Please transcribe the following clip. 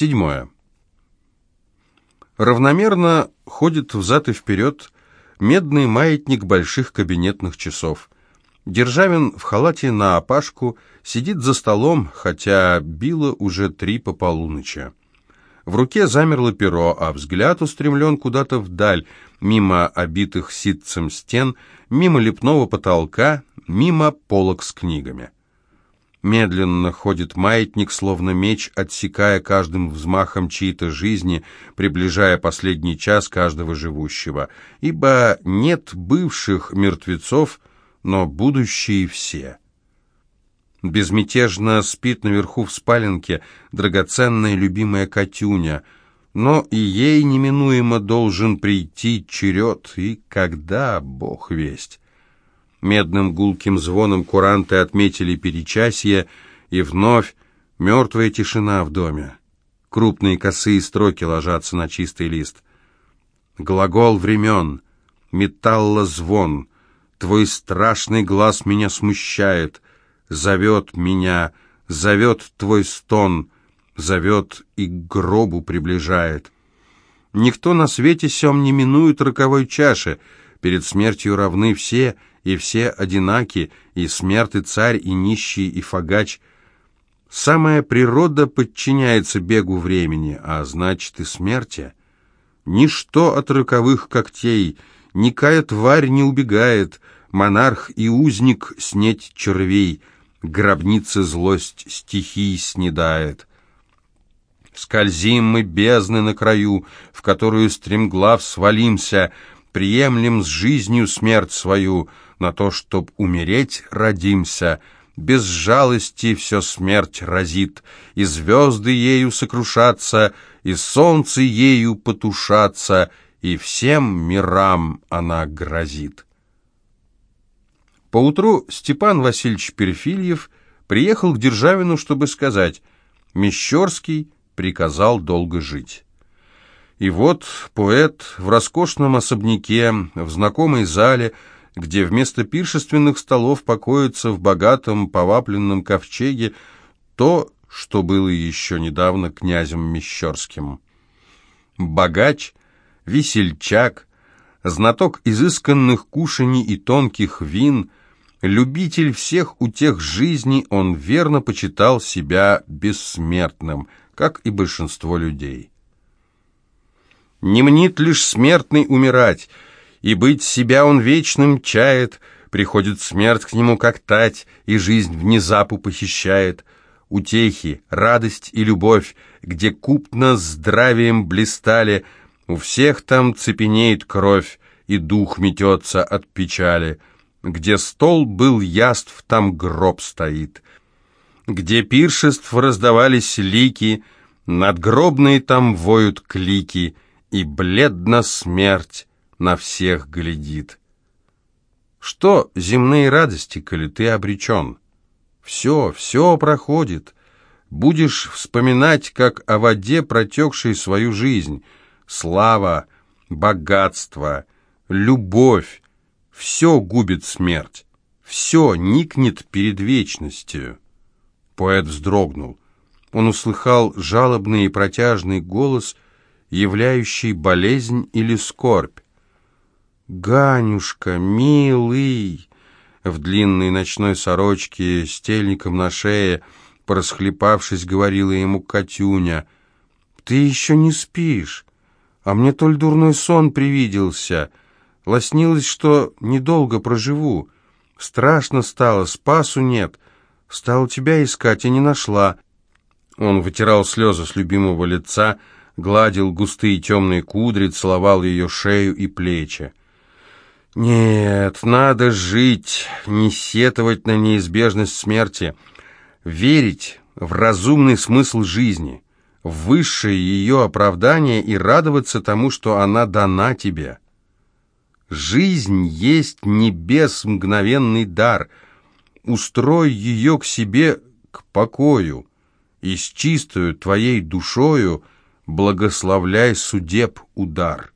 Седьмое. Равномерно ходит взад и вперед медный маятник больших кабинетных часов. Державин в халате на опашку сидит за столом, хотя било уже три по полуночи. В руке замерло перо, а взгляд устремлен куда-то вдаль, мимо обитых ситцем стен, мимо лепного потолка, мимо полок с книгами. Медленно ходит маятник, словно меч, отсекая каждым взмахом чьей-то жизни, приближая последний час каждого живущего. Ибо нет бывших мертвецов, но будущие все. Безмятежно спит наверху в спаленке драгоценная любимая Катюня, но и ей неминуемо должен прийти черед, и когда, бог весть. Медным гулким звоном куранты отметили перечасье, и вновь мертвая тишина в доме. Крупные косые строки ложатся на чистый лист. Глагол времен, металлозвон, твой страшный глаз меня смущает, зовет меня, зовет твой стон, зовет и к гробу приближает. Никто на свете сем не минует роковой чаши, перед смертью равны все — и все одинаки, и смерть, и царь, и нищий, и фагач. Самая природа подчиняется бегу времени, а значит и смерти. Ничто от роковых когтей, никая тварь не убегает, монарх и узник снеть червей, гробница злость стихий снедает. Скользим мы бездны на краю, в которую стремглав свалимся, приемлем с жизнью смерть свою — на то, чтоб умереть, родимся. Без жалости все смерть разит, и звезды ею сокрушатся, и солнце ею потушатся, и всем мирам она грозит. Поутру Степан Васильевич Перфильев приехал к Державину, чтобы сказать «Мещерский приказал долго жить». И вот поэт в роскошном особняке, в знакомой зале, где вместо пиршественных столов покоится в богатом повапленном ковчеге то, что было еще недавно князем Мещерским. Богач, весельчак, знаток изысканных кушаний и тонких вин, любитель всех утех жизни, он верно почитал себя бессмертным, как и большинство людей. Не мнит лишь смертный умирать — и быть себя он вечным чает, приходит смерть к нему как тать, и жизнь внезапу похищает. Утехи, радость и любовь, где купно здравием блистали, у всех там цепенеет кровь, и дух метется от печали. Где стол был яств, там гроб стоит. Где пиршеств раздавались лики, надгробные там воют клики, и бледна смерть на всех глядит. Что земные радости, коли ты обречен? Все, все проходит. Будешь вспоминать, как о воде, протекшей свою жизнь. Слава, богатство, любовь. Все губит смерть. Все никнет перед вечностью. Поэт вздрогнул. Он услыхал жалобный и протяжный голос, являющий болезнь или скорбь. «Ганюшка, милый!» В длинной ночной сорочке с тельником на шее, порасхлепавшись, говорила ему Катюня. «Ты еще не спишь, а мне толь дурной сон привиделся. Лоснилось, что недолго проживу. Страшно стало, спасу нет. Стал тебя искать, и не нашла». Он вытирал слезы с любимого лица, гладил густые темные кудри, целовал ее шею и плечи. Нет, надо жить, не сетовать на неизбежность смерти, верить в разумный смысл жизни, в высшее ее оправдание и радоваться тому, что она дана тебе. Жизнь есть небес мгновенный дар. Устрой ее к себе, к покою, и с чистою твоей душою благословляй судеб удар.